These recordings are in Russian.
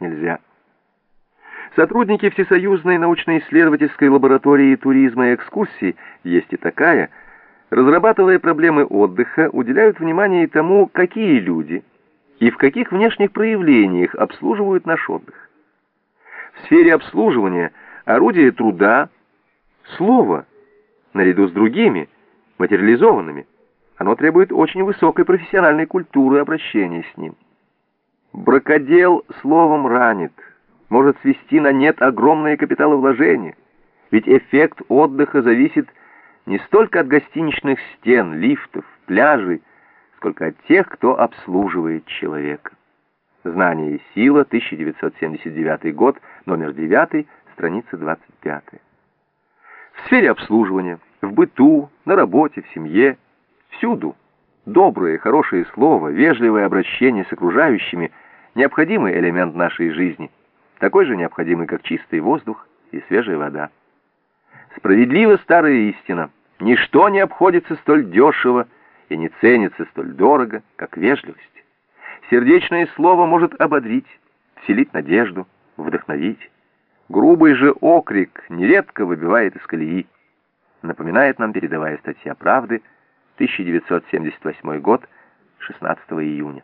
нельзя. Сотрудники Всесоюзной научно-исследовательской лаборатории туризма и экскурсий, есть и такая, разрабатывая проблемы отдыха, уделяют внимание и тому, какие люди и в каких внешних проявлениях обслуживают наш отдых. В сфере обслуживания орудие труда – слово, наряду с другими, материализованными. Оно требует очень высокой профессиональной культуры обращения с ним. Бракодел словом ранит, может свести на нет огромные капиталовложения, ведь эффект отдыха зависит не столько от гостиничных стен, лифтов, пляжей, сколько от тех, кто обслуживает человека. Знание и сила, 1979 год, номер 9, страница 25. В сфере обслуживания, в быту, на работе, в семье, всюду доброе, хорошее слово, вежливое обращение с окружающими – необходимый элемент нашей жизни, такой же необходимый, как чистый воздух и свежая вода. Справедлива старая истина. Ничто не обходится столь дешево и не ценится столь дорого, как вежливость. Сердечное слово может ободрить, вселить надежду, вдохновить. Грубый же окрик нередко выбивает из колеи. Напоминает нам передовая статья «Правды», 1978 год, 16 июня.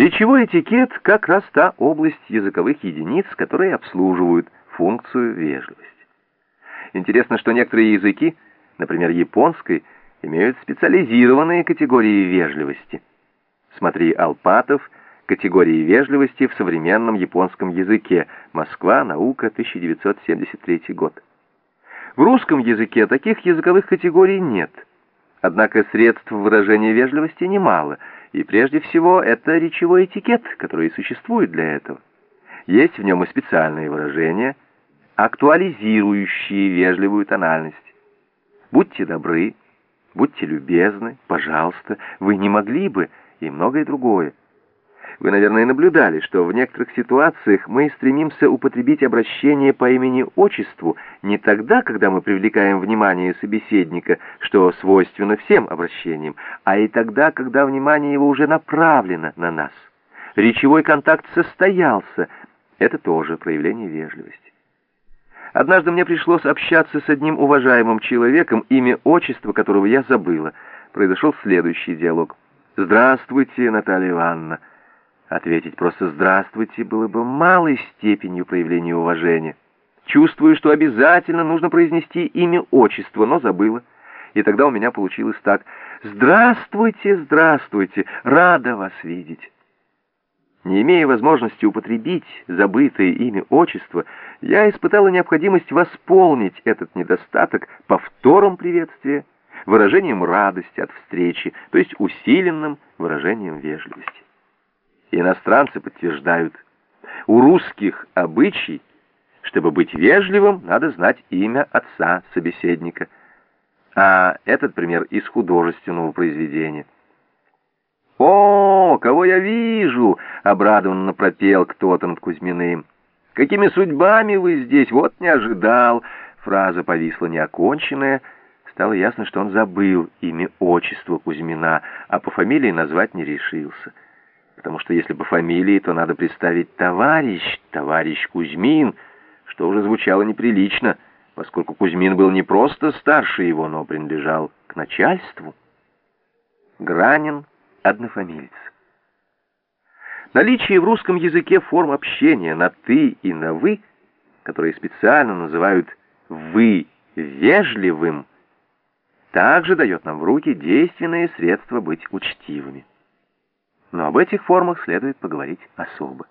Речевой этикет как раз та область языковых единиц, которые обслуживают функцию вежливости. Интересно, что некоторые языки, например, японский, имеют специализированные категории вежливости. Смотри Алпатов «Категории вежливости в современном японском языке. Москва. Наука. 1973 год». В русском языке таких языковых категорий нет. Однако средств выражения вежливости немало – и прежде всего это речевой этикет, который и существует для этого. Есть в нем и специальные выражения, актуализирующие вежливую тональность. Будьте добры, будьте любезны, пожалуйста, вы не могли бы, и многое другое. Вы, наверное, наблюдали, что в некоторых ситуациях мы стремимся употребить обращение по имени-отчеству не тогда, когда мы привлекаем внимание собеседника, что свойственно всем обращениям, а и тогда, когда внимание его уже направлено на нас. Речевой контакт состоялся. Это тоже проявление вежливости. Однажды мне пришлось общаться с одним уважаемым человеком, имя отчество которого я забыла. Произошел следующий диалог. «Здравствуйте, Наталья Ивановна». Ответить просто «здравствуйте» было бы малой степенью проявления уважения. Чувствую, что обязательно нужно произнести имя отчество, но забыла. И тогда у меня получилось так «Здравствуйте, здравствуйте, рада вас видеть». Не имея возможности употребить забытое имя отчество, я испытала необходимость восполнить этот недостаток повтором приветствия, выражением радости от встречи, то есть усиленным выражением вежливости иностранцы подтверждают, у русских обычай, чтобы быть вежливым, надо знать имя отца собеседника. А этот пример из художественного произведения. «О, кого я вижу!» — обрадованно пропел кто-то над Кузьминым. «Какими судьбами вы здесь? Вот не ожидал!» Фраза повисла неоконченная. Стало ясно, что он забыл имя отчества Кузьмина, а по фамилии назвать не решился потому что если по фамилии, то надо представить товарищ, товарищ Кузьмин, что уже звучало неприлично, поскольку Кузьмин был не просто старше его, но принадлежал к начальству. Гранин — однофамилец. Наличие в русском языке форм общения на «ты» и на «вы», которые специально называют «вы» вежливым, также дает нам в руки действенные средства быть учтивыми но об этих формах следует поговорить особо.